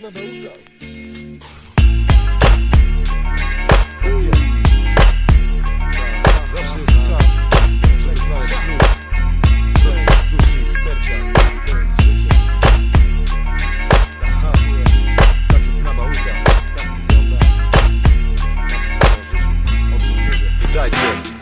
na naukach. Zawsze jest czas, żeby znaleźć duszy z serca. Jest. Aha, tak jest. Tak. Tak jest.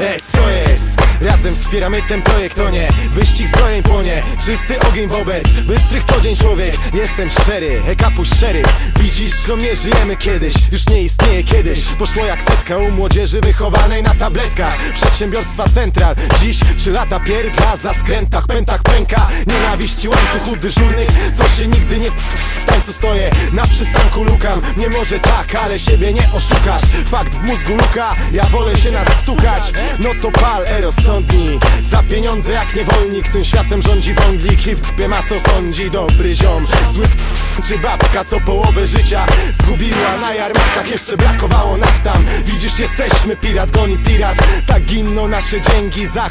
Ej, co jest? Razem wspieramy ten projekt, to nie. Wyścig zbrojeń płonie, czysty ogień wobec. Bystrych co dzień człowiek, jestem szczery Ekapuś szery, widzisz, skromnie żyjemy kiedyś Już nie istnieje kiedyś. Poszło jak setka u młodzieży wychowanej na tabletkach. Przedsiębiorstwa central Dziś trzy lata pierdla za skrętach, pętach pęka. Nienawiści łańcuchu dyżurnych Co się nigdy nie... W tańcu stoję, na przystanku lukam Nie może tak, ale siebie nie oszukasz. Fakt w mózgu luka, ja wolę się nas stukać. No to pal, eros sądni Za pieniądze jak niewolnik Tym światem rządzi wąglik I w dupie ma co sądzi. Dobry ziom. Zły czy babka co połowę życia Zgubiła na jarmarkach. Jeszcze brakowało nas tam. Widzisz jesteśmy pirat goni pirat. Tak ginną nasze dzięki za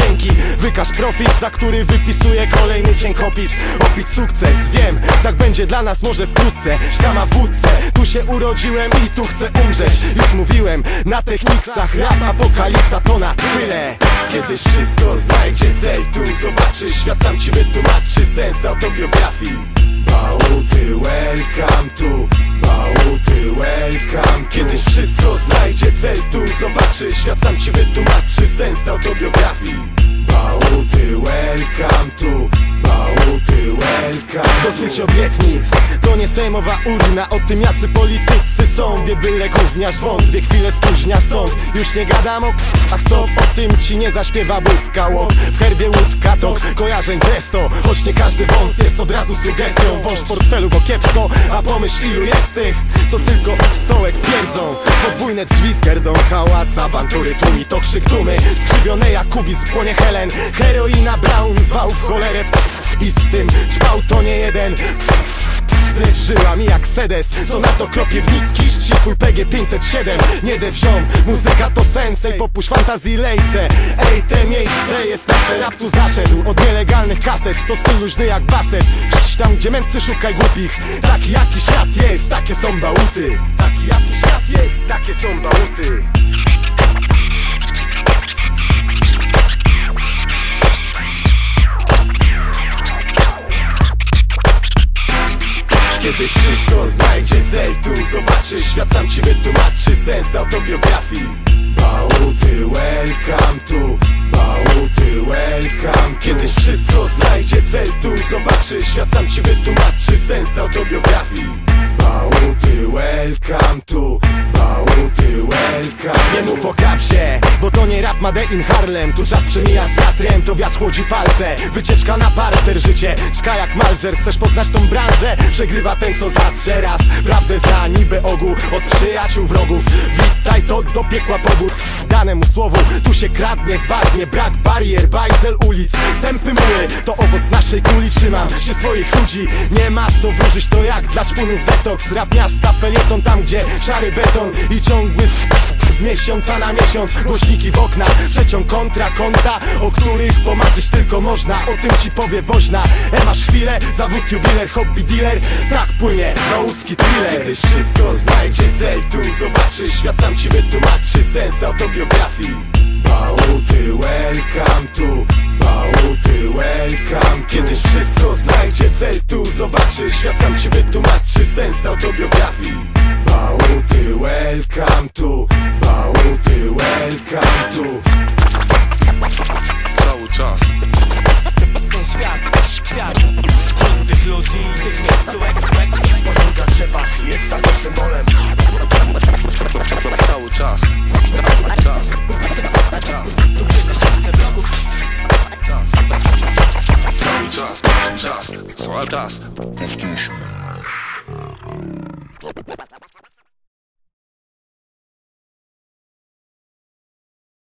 dzięki. Wykaż profit za który wypisuje kolejny cienkopis Opić sukces, wiem Tak będzie dla nas może wkrótce. Sztama wódce Tu się urodziłem i tu chcę umrzeć. Już mówiłem na techniksach Rap apokalipsa to na tyle. Kiedyś wszystko znajdzie cel Tu zobaczysz, świat sam ci wytłumaczy Sens autobiografii. Bałuty, welcome tu Bałuty, welcome. Kiedyś wszystko znajdzie cel Tu zobaczysz, świat sam ci wytłumaczy Sens autobiografii Bałuty, welcome tu Bałuty, welcome Dosyć obietnic, to nie sejmowa urna O tym jacy politycy są Wie byle gówniarz wąt, dwie chwile spóźnia stąd. Już nie gadam o k***ach co O tym ci nie zaśpiewa budka łok. W herbie łódka tok, kojarzeń presto Choć nie każdy wąs jest od razu sugestią. Wąż w portfelu, bo kiepsko A pomyśl ilu jest tych, co tylko w stołek pierdzą Podwójne drzwi z gerdą hałas Awantury tłumi to krzyk dumy. Skrzywione jak kubizm płonie Helen Heroina Brown zwał w cholerę. Idź z tym, ćpał to nie jeden Stres żyła mi jak sedes. Co na to Kropiewnicki Czci swój PG 507 Nie de wziąm Muzyka to sensej. Popuść fantazji lejce. Ej te miejsce jest nasze. Rap tu zaszedł. Od nielegalnych kaset. To styl luźny jak baset. Ś, Tam gdzie męcy szukaj głupich. Taki jaki świat jest. Takie są bałuty Taki jaki świat jest. Takie są bałuty Kiedyś wszystko znajdzie cel Tu zobaczysz, świat sam ci wytłumaczy Sens autobiografii. Bałuty, welcome tu Bałuty, welcome. Kiedyś wszystko znajdzie cel Tu zobaczysz, świat sam ci wytłumaczy Sens autobiografii Made in Harlem Tu czas przemija z wiatrem, to wiatr chłodzi palce. Wycieczka na parter, życie czka jak malżer Chcesz poznać tą branżę? Przegrywa ten co zatrze raz. Prawdę za niby ogół, od przyjaciół wrogów. Witaj to do piekła pobór Danemu słowu, tu się kradnie w bagnie Brak barier, bajzel ulic. Sępy muły, to owoc naszej kuli. Trzymam się swoich ludzi, nie ma co wróżyć To jak dla czpunów detoks. Rap miasta, felieton tam gdzie szary beton I ciągły z miesiąca na miesiąc. Głośniki w oknach, przeciąg kontra konta O których pomarzyć tylko można. O tym ci powie woźna. E masz chwilę, zawód jubiler, hobby dealer. Tak płynie naucki thriller. Kiedyś wszystko znajdzie cel Tu zobaczysz, świat sam ci wytłumaczy Sens autobiografii. Bałuty, Czas. Cały czas. Powtórz.